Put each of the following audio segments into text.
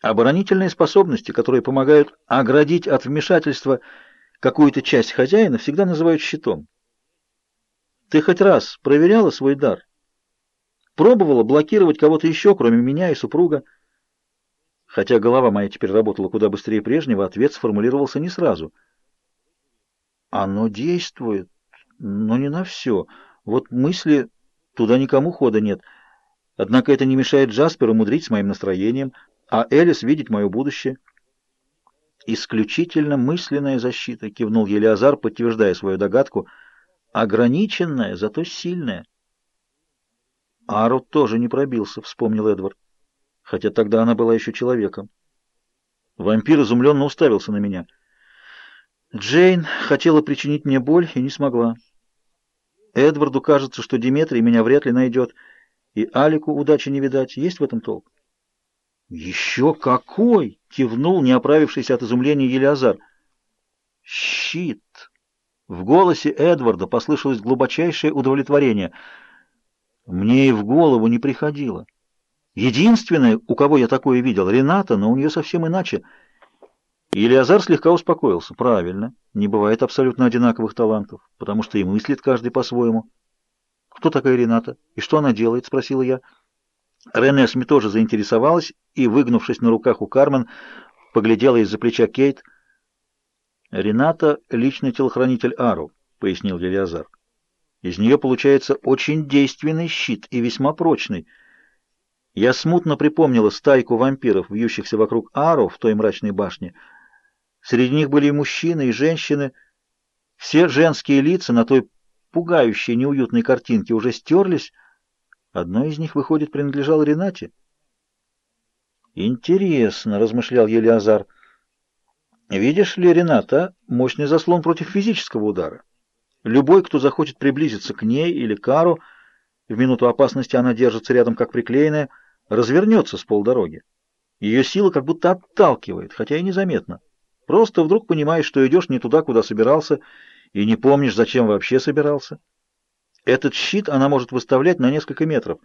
Оборонительные способности, которые помогают оградить от вмешательства какую-то часть хозяина, всегда называют щитом. Ты хоть раз проверяла свой дар? Пробовала блокировать кого-то еще, кроме меня и супруга? Хотя голова моя теперь работала куда быстрее прежнего, ответ сформулировался не сразу. Оно действует, но не на все. Вот мысли, туда никому хода нет. Однако это не мешает Джасперу мудрить с моим настроением — а Элис видеть мое будущее. Исключительно мысленная защита, кивнул Елиазар, подтверждая свою догадку. Ограниченная, зато сильная. Ару тоже не пробился, вспомнил Эдвард. Хотя тогда она была еще человеком. Вампир изумленно уставился на меня. Джейн хотела причинить мне боль и не смогла. Эдварду кажется, что Диметрий меня вряд ли найдет, и Алику удачи не видать. Есть в этом толк? «Еще какой!» — кивнул не оправившийся от изумления Елиазар. «Щит!» В голосе Эдварда послышалось глубочайшее удовлетворение. Мне и в голову не приходило. Единственное, у кого я такое видел, Рената, но у нее совсем иначе. Елиазар слегка успокоился. Правильно, не бывает абсолютно одинаковых талантов, потому что и мыслит каждый по-своему. «Кто такая Рената? И что она делает?» — спросила я. Рене Сми тоже заинтересовалась и, выгнувшись на руках у Кармен, поглядела из-за плеча Кейт. «Рената — личный телохранитель Ару», — пояснил Елиазар. «Из нее получается очень действенный щит и весьма прочный. Я смутно припомнила стайку вампиров, вьющихся вокруг Ару в той мрачной башне. Среди них были и мужчины, и женщины. Все женские лица на той пугающей, неуютной картинке уже стерлись, — Одно из них, выходит, принадлежало Ренате. «Интересно», — размышлял Елиазар. «Видишь ли, Рената, мощный заслон против физического удара. Любой, кто захочет приблизиться к ней или Кару, в минуту опасности она держится рядом как приклеенная, развернется с полдороги. Ее сила как будто отталкивает, хотя и незаметно. Просто вдруг понимаешь, что идешь не туда, куда собирался, и не помнишь, зачем вообще собирался». Этот щит она может выставлять на несколько метров.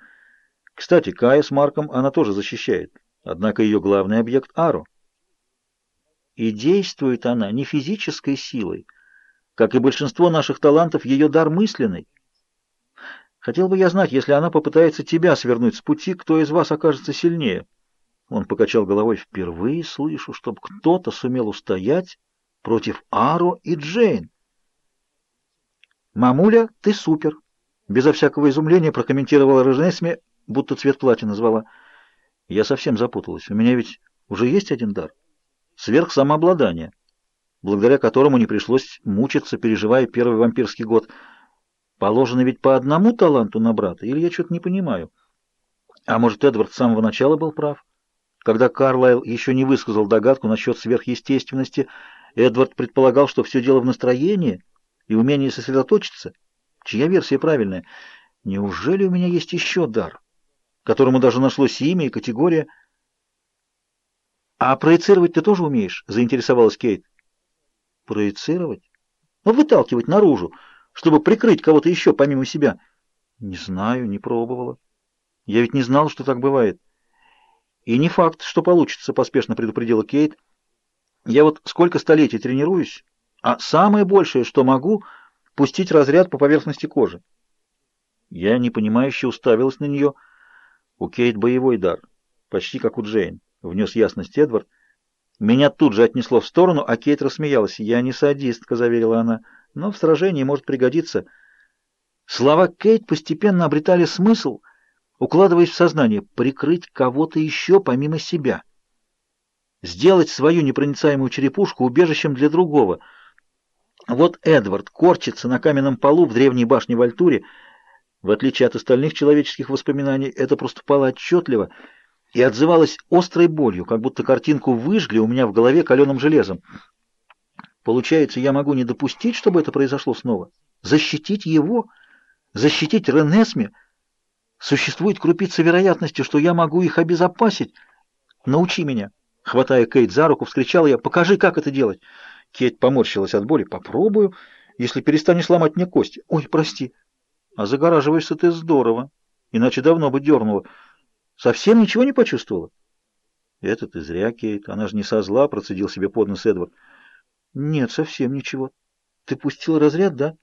Кстати, Кая с Марком она тоже защищает. Однако ее главный объект — Ару. И действует она не физической силой. Как и большинство наших талантов, ее дар мысленный. Хотел бы я знать, если она попытается тебя свернуть с пути, кто из вас окажется сильнее. Он покачал головой. Впервые слышу, чтобы кто-то сумел устоять против Ару и Джейн. «Мамуля, ты супер!» Безо всякого изумления прокомментировала Рыжнесме, будто цвет платья назвала. Я совсем запуталась. У меня ведь уже есть один дар. Сверхсамообладание, благодаря которому не пришлось мучиться, переживая первый вампирский год. Положено ведь по одному таланту на брата, или я что-то не понимаю? А может, Эдвард с самого начала был прав? Когда Карлайл еще не высказал догадку насчет сверхъестественности, Эдвард предполагал, что все дело в настроении и умении сосредоточиться — Чья версия правильная? Неужели у меня есть еще дар, которому даже нашлось имя и категория? А проецировать ты тоже умеешь? Заинтересовалась Кейт. Проецировать? Ну, выталкивать наружу, чтобы прикрыть кого-то еще помимо себя. Не знаю, не пробовала. Я ведь не знал, что так бывает. И не факт, что получится, поспешно предупредила Кейт. Я вот сколько столетий тренируюсь, а самое большее, что могу — пустить разряд по поверхности кожи. Я непонимающе уставилась на нее. У Кейт боевой дар, почти как у Джейн, внес ясность Эдвард. Меня тут же отнесло в сторону, а Кейт рассмеялась. «Я не садистка», — заверила она, — «но в сражении может пригодиться». Слова Кейт постепенно обретали смысл, укладываясь в сознание, прикрыть кого-то еще помимо себя. Сделать свою непроницаемую черепушку убежищем для другого — вот Эдвард корчится на каменном полу в древней башне в Альтуре. В отличие от остальных человеческих воспоминаний, это проступало отчетливо и отзывалось острой болью, как будто картинку выжгли у меня в голове каленым железом. Получается, я могу не допустить, чтобы это произошло снова? Защитить его? Защитить Ренесме? Существует крупица вероятности, что я могу их обезопасить? Научи меня. Хватая Кейт за руку, вскричал я, покажи, как это делать. Кейт поморщилась от боли. «Попробую, если перестанешь ломать мне кости. Ой, прости. А загораживаешься ты здорово. Иначе давно бы дернула. Совсем ничего не почувствовала?» Это ты зря, Кейт. Она же не со зла, процедил себе под нос Эдвард. Нет, совсем ничего. Ты пустил разряд, да?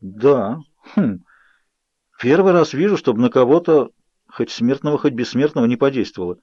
Да. Хм. Первый раз вижу, чтобы на кого-то, хоть смертного, хоть бессмертного, не подействовало.